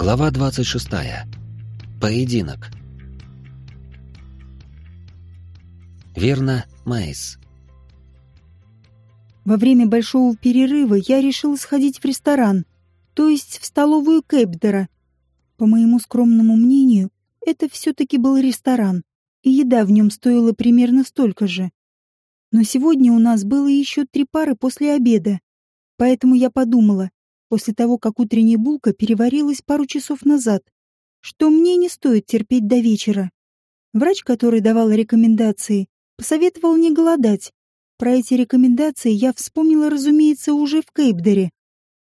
Глава 26. Поединок. Верно, Майс. Во время большого перерыва я решил сходить в ресторан, то есть в столовую Кэпдера. По моему скромному мнению, это все-таки был ресторан, и еда в нем стоила примерно столько же. Но сегодня у нас было еще три пары после обеда, поэтому я подумала, после того, как утренняя булка переварилась пару часов назад, что мне не стоит терпеть до вечера. Врач, который давал рекомендации, посоветовал не голодать. Про эти рекомендации я вспомнила, разумеется, уже в Кейпдере.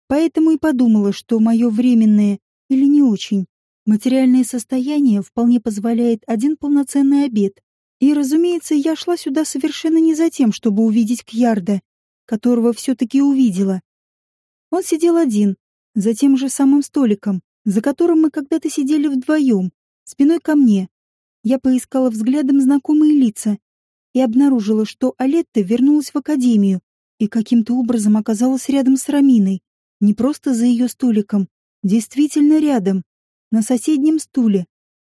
Поэтому и подумала, что мое временное, или не очень, материальное состояние вполне позволяет один полноценный обед. И, разумеется, я шла сюда совершенно не за тем, чтобы увидеть Кьярда, которого все-таки увидела. Он сидел один, за тем же самым столиком, за которым мы когда-то сидели вдвоем, спиной ко мне. Я поискала взглядом знакомые лица и обнаружила, что Алетта вернулась в академию и каким-то образом оказалась рядом с Раминой. Не просто за ее столиком, действительно рядом, на соседнем стуле.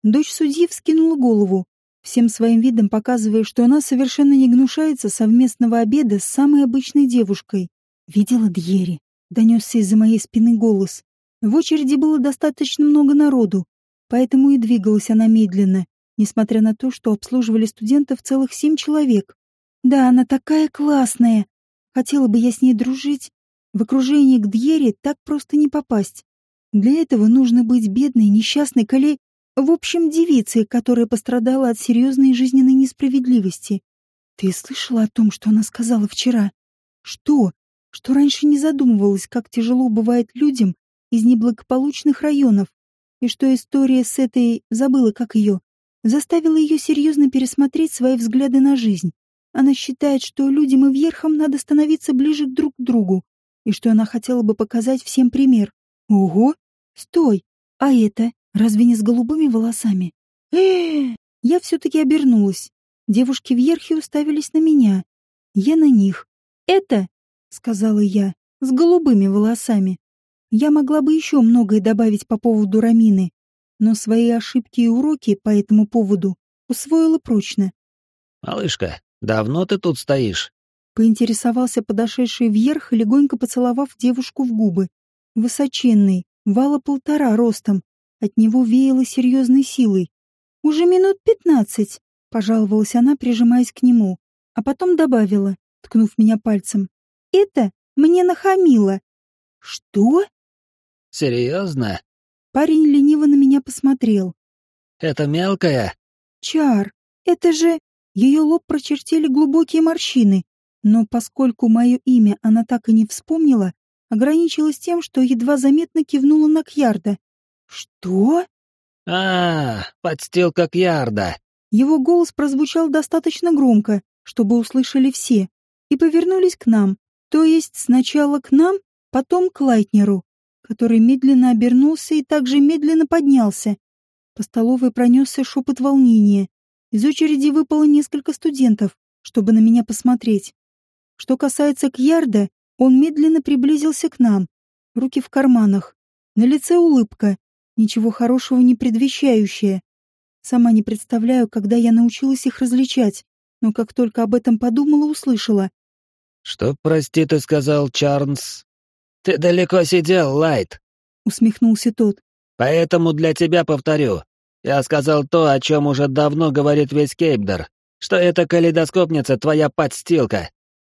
Дочь судьи вскинула голову, всем своим видом показывая, что она совершенно не гнушается совместного обеда с самой обычной девушкой. Видела Дьери донесся из-за моей спины голос. В очереди было достаточно много народу, поэтому и двигалась она медленно, несмотря на то, что обслуживали студентов целых семь человек. Да, она такая классная. Хотела бы я с ней дружить. В окружении к Дьере так просто не попасть. Для этого нужно быть бедной, несчастной коле... В общем, девицей, которая пострадала от серьезной жизненной несправедливости. Ты слышала о том, что она сказала вчера? Что? Что раньше не задумывалась, как тяжело бывает людям из неблагополучных районов, и что история с этой, забыла как ее, заставила ее серьезно пересмотреть свои взгляды на жизнь. Она считает, что людям и вверхам надо становиться ближе друг к другу, и что она хотела бы показать всем пример. Ого! Стой! А это разве не с голубыми волосами? э Я все-таки обернулась. Девушки в верхе уставились на меня. Я на них. Это сказала я, с голубыми волосами. Я могла бы еще многое добавить по поводу Рамины, но свои ошибки и уроки по этому поводу усвоила прочно. «Малышка, давно ты тут стоишь?» Поинтересовался подошедший вверх, легонько поцеловав девушку в губы. Высоченный, вала полтора ростом, от него веяло серьезной силой. «Уже минут пятнадцать», — пожаловалась она, прижимаясь к нему, а потом добавила, ткнув меня пальцем это мне нахамило. Что? Серьезно? Парень лениво на меня посмотрел. Это мелкая? Чар, это же... Ее лоб прочертили глубокие морщины, но поскольку мое имя она так и не вспомнила, ограничилась тем, что едва заметно кивнула на Кьярда. «Что?» «А, подстилка Кьярда!» Его голос прозвучал достаточно громко, чтобы услышали все, и повернулись к нам. То есть сначала к нам, потом к Лайтнеру, который медленно обернулся и также медленно поднялся. По столовой пронесся шепот волнения. Из очереди выпало несколько студентов, чтобы на меня посмотреть. Что касается Кьярда, он медленно приблизился к нам, руки в карманах. На лице улыбка, ничего хорошего не предвещающая. Сама не представляю, когда я научилась их различать, но как только об этом подумала, услышала. «Что, прости, ты сказал, Чарнс?» «Ты далеко сидел, Лайт», — усмехнулся тот. «Поэтому для тебя повторю. Я сказал то, о чем уже давно говорит весь Кейпдер, что эта калейдоскопница твоя подстилка».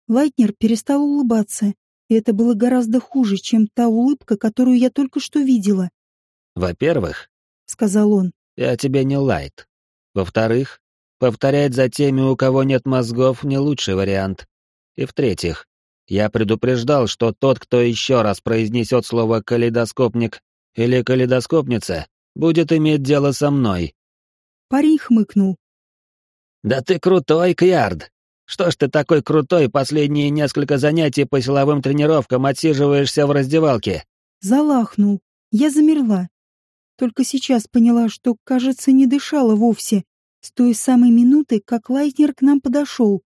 Лайтнер перестал улыбаться, и это было гораздо хуже, чем та улыбка, которую я только что видела. «Во-первых», — сказал он, — «я тебе не Лайт. Во-вторых, повторять за теми, у кого нет мозгов, не лучший вариант. И в-третьих, я предупреждал, что тот, кто еще раз произнесет слово «калейдоскопник» или «калейдоскопница», будет иметь дело со мной. Парень хмыкнул. «Да ты крутой, Кьярд! Что ж ты такой крутой последние несколько занятий по силовым тренировкам отсиживаешься в раздевалке?» Залахнул. Я замерла. Только сейчас поняла, что, кажется, не дышала вовсе, с той самой минуты, как Лайтнер к нам подошел.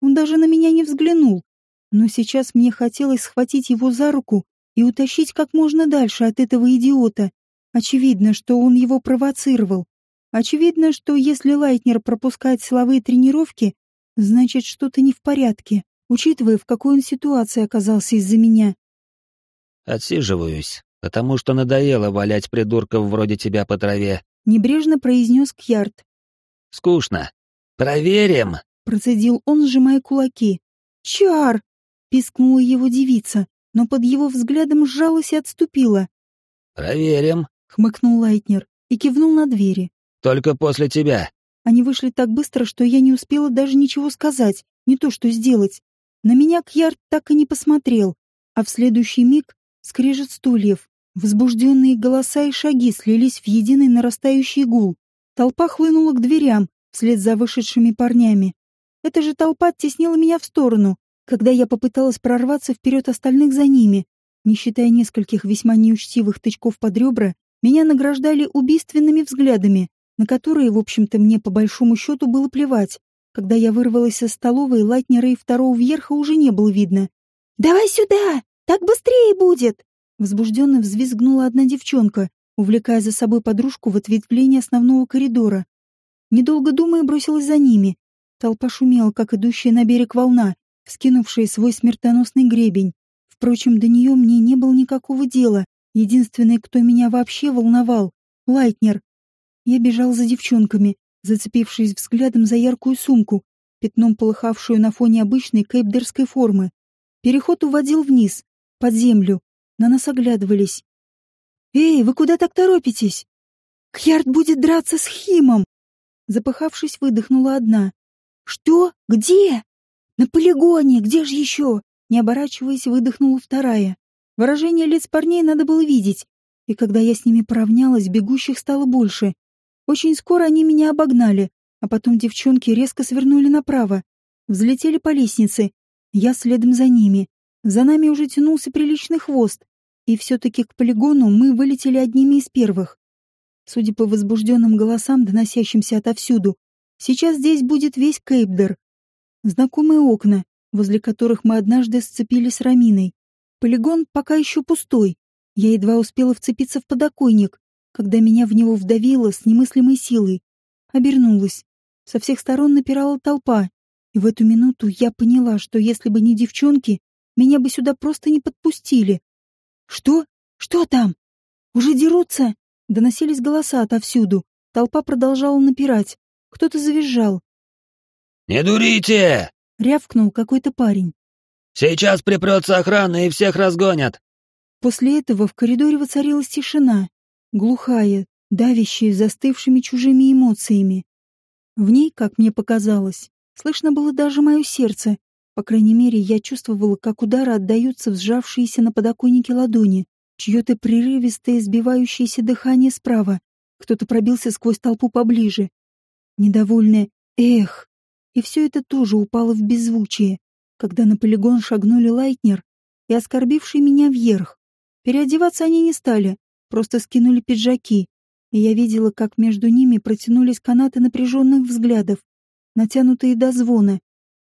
Он даже на меня не взглянул. Но сейчас мне хотелось схватить его за руку и утащить как можно дальше от этого идиота. Очевидно, что он его провоцировал. Очевидно, что если Лайтнер пропускает силовые тренировки, значит, что-то не в порядке, учитывая, в какой он ситуации оказался из-за меня. «Отсиживаюсь, потому что надоело валять придурков вроде тебя по траве», — небрежно произнес Кьярд. «Скучно. Проверим!» — процедил он, сжимая кулаки. «Чар!» — пискнула его девица, но под его взглядом сжалась и отступила. «Проверим», — хмыкнул Лайтнер и кивнул на двери. «Только после тебя». Они вышли так быстро, что я не успела даже ничего сказать, не то что сделать. На меня Кьярд так и не посмотрел, а в следующий миг скрежет стульев, возбужденные голоса и шаги слились в единый нарастающий гул. Толпа хлынула к дверям, вслед за вышедшими парнями. Эта же толпа оттеснила меня в сторону, когда я попыталась прорваться вперед остальных за ними. Не считая нескольких весьма неучтивых тычков под ребра, меня награждали убийственными взглядами, на которые, в общем-то, мне по большому счету было плевать. Когда я вырвалась из столовой, Латнера и второго вверха уже не было видно. «Давай сюда! Так быстрее будет!» Возбужденно взвизгнула одна девчонка, увлекая за собой подружку в ответвление основного коридора. Недолго думая, бросилась за ними. Толпа шумела, как идущая на берег волна, вскинувшая свой смертоносный гребень. Впрочем, до нее мне не было никакого дела. Единственный, кто меня вообще волновал — Лайтнер. Я бежал за девчонками, зацепившись взглядом за яркую сумку, пятном полыхавшую на фоне обычной кейпдерской формы. Переход уводил вниз, под землю. На нас оглядывались. «Эй, вы куда так торопитесь?» «Кьярд будет драться с Химом!» Запыхавшись, выдохнула одна. «Что? Где?» «На полигоне! Где же еще?» Не оборачиваясь, выдохнула вторая. Выражение лиц парней надо было видеть, и когда я с ними поравнялась, бегущих стало больше. Очень скоро они меня обогнали, а потом девчонки резко свернули направо. Взлетели по лестнице. Я следом за ними. За нами уже тянулся приличный хвост. И все-таки к полигону мы вылетели одними из первых. Судя по возбужденным голосам, доносящимся отовсюду, сейчас здесь будет весь Кейпдер. Знакомые окна, возле которых мы однажды сцепились с Раминой. Полигон пока еще пустой. Я едва успела вцепиться в подоконник, когда меня в него вдавило с немыслимой силой. Обернулась. Со всех сторон напирала толпа, и в эту минуту я поняла, что если бы не девчонки, меня бы сюда просто не подпустили. «Что? Что там? Уже дерутся?» Доносились голоса отовсюду. Толпа продолжала напирать. Кто-то завизжал. «Не дурите!» — рявкнул какой-то парень. «Сейчас припрется охрана и всех разгонят!» После этого в коридоре воцарилась тишина глухая, давящая застывшими чужими эмоциями. В ней, как мне показалось, слышно было даже мое сердце. По крайней мере, я чувствовала, как удары отдаются в сжавшиеся на подоконнике ладони, чье-то прерывистое, сбивающееся дыхание справа. Кто-то пробился сквозь толпу поближе. Недовольное «эх!» И все это тоже упало в беззвучие, когда на полигон шагнули Лайтнер и оскорбивший меня вверх. Переодеваться они не стали, просто скинули пиджаки, и я видела, как между ними протянулись канаты напряженных взглядов, натянутые до звона.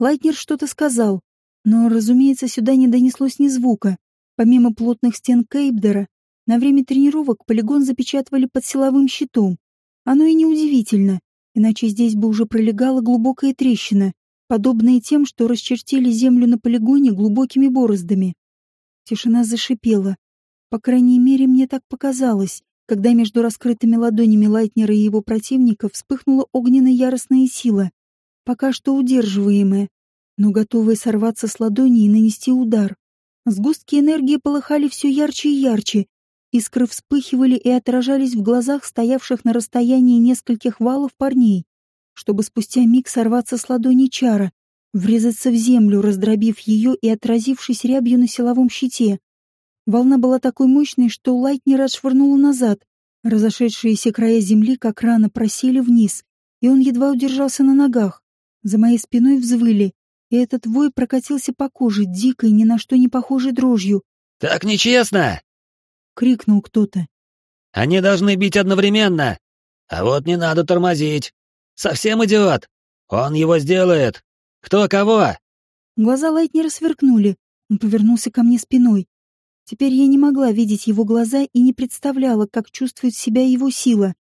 Лайтнер что-то сказал, но, разумеется, сюда не донеслось ни звука. Помимо плотных стен Кейбдера, на время тренировок полигон запечатывали под силовым щитом. Оно и неудивительно, иначе здесь бы уже пролегала глубокая трещина, подобная тем, что расчертили землю на полигоне глубокими бороздами. Тишина зашипела, по крайней мере, мне так показалось, когда между раскрытыми ладонями Лайтнера и его противника вспыхнула огненная яростная сила, пока что удерживаемая, но готовая сорваться с ладони и нанести удар. Сгустки энергии полыхали все ярче и ярче, искры вспыхивали и отражались в глазах стоявших на расстоянии нескольких валов парней, чтобы спустя миг сорваться с ладони чара, врезаться в землю, раздробив ее и отразившись рябью на силовом щите. Волна была такой мощной, что Лайтнер отшвырнула назад. Разошедшиеся края земли как рано просели вниз, и он едва удержался на ногах. За моей спиной взвыли, и этот вой прокатился по коже дикой, ни на что не похожей дрожью. «Так нечестно!» — крикнул кто-то. «Они должны бить одновременно! А вот не надо тормозить! Совсем идиот! Он его сделает! Кто кого?» Глаза Лайтнера сверкнули. Он повернулся ко мне спиной. Теперь я не могла видеть его глаза и не представляла, как чувствует себя его сила.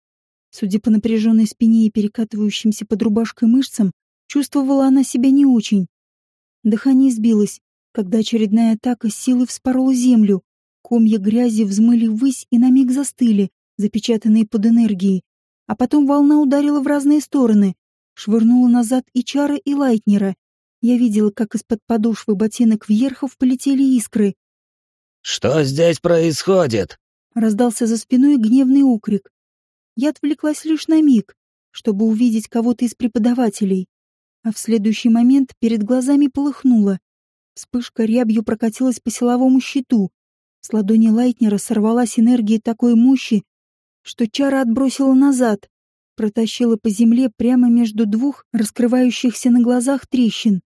Судя по напряженной спине и перекатывающимся под рубашкой мышцам, чувствовала она себя не очень. Дыхание сбилось, когда очередная атака силы вспорола землю. Комья грязи взмыли ввысь и на миг застыли, запечатанные под энергией. А потом волна ударила в разные стороны, швырнула назад и Чара, и Лайтнера. Я видела, как из-под подошвы ботинок вверхов полетели искры. «Что здесь происходит?» Раздался за спиной гневный укрик. Я отвлеклась лишь на миг, чтобы увидеть кого-то из преподавателей. А в следующий момент перед глазами полыхнуло. Вспышка рябью прокатилась по силовому щиту. С ладони Лайтнера сорвалась энергия такой мощи, что чара отбросила назад, протащила по земле прямо между двух раскрывающихся на глазах трещин.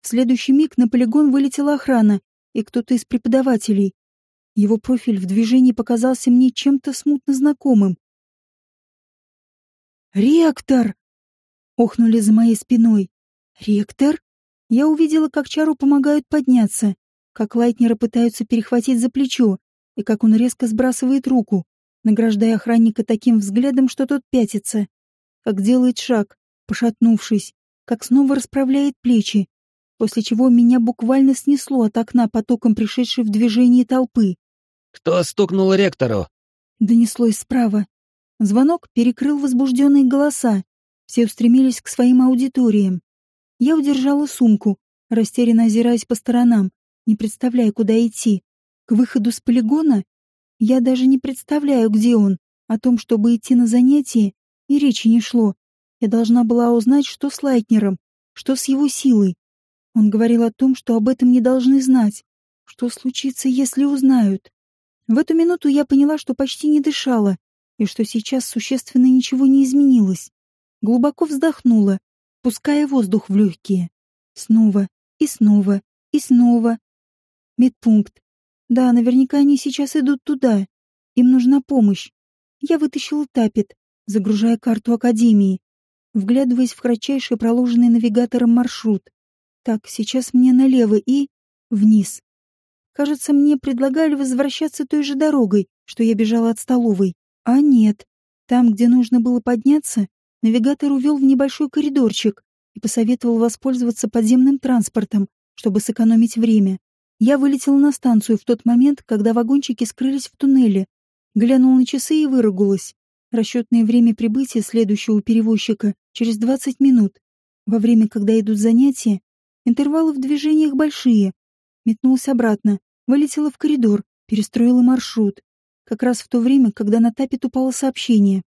В следующий миг на полигон вылетела охрана и кто-то из преподавателей. Его профиль в движении показался мне чем-то смутно знакомым. «Ректор!» — охнули за моей спиной. «Ректор?» Я увидела, как Чару помогают подняться, как Лайтнера пытаются перехватить за плечо, и как он резко сбрасывает руку, награждая охранника таким взглядом, что тот пятится, как делает шаг, пошатнувшись, как снова расправляет плечи, после чего меня буквально снесло от окна потоком пришедшей в движение толпы. «Кто стукнул ректору?» Донеслось справа. Звонок перекрыл возбужденные голоса. Все устремились к своим аудиториям. Я удержала сумку, растерянно озираясь по сторонам, не представляя, куда идти. К выходу с полигона? Я даже не представляю, где он. О том, чтобы идти на занятия, и речи не шло. Я должна была узнать, что с Лайтнером, что с его силой. Он говорил о том, что об этом не должны знать. Что случится, если узнают? В эту минуту я поняла, что почти не дышала, и что сейчас существенно ничего не изменилось. Глубоко вздохнула, пуская воздух в легкие. Снова и снова и снова. Медпункт. Да, наверняка они сейчас идут туда. Им нужна помощь. Я вытащила тапет, загружая карту Академии, вглядываясь в кратчайший проложенный навигатором маршрут. Так, сейчас мне налево и... вниз. Кажется, мне предлагали возвращаться той же дорогой, что я бежала от столовой. А нет. Там, где нужно было подняться, навигатор увел в небольшой коридорчик и посоветовал воспользоваться подземным транспортом, чтобы сэкономить время. Я вылетела на станцию в тот момент, когда вагончики скрылись в туннеле. Глянула на часы и выругалась. Расчетное время прибытия следующего перевозчика через 20 минут. Во время, когда идут занятия, интервалы в движениях большие. Метнулась обратно, Вылетела в коридор, перестроила маршрут. Как раз в то время, когда на тапет упало сообщение.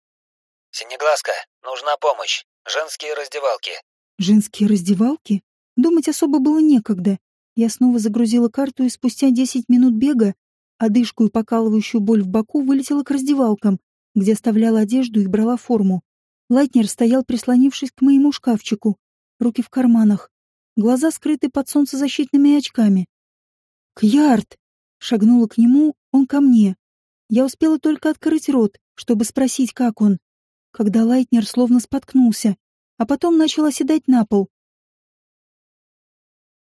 «Синеглазка, нужна помощь. Женские раздевалки». «Женские раздевалки?» Думать особо было некогда. Я снова загрузила карту и спустя 10 минут бега, одышку и покалывающую боль в боку, вылетела к раздевалкам, где оставляла одежду и брала форму. Лайтнер стоял, прислонившись к моему шкафчику, руки в карманах, глаза скрыты под солнцезащитными очками. «Кьярд!» Шагнула к нему, он ко мне. Я успела только открыть рот, чтобы спросить, как он. Когда Лайтнер словно споткнулся, а потом начал оседать на пол,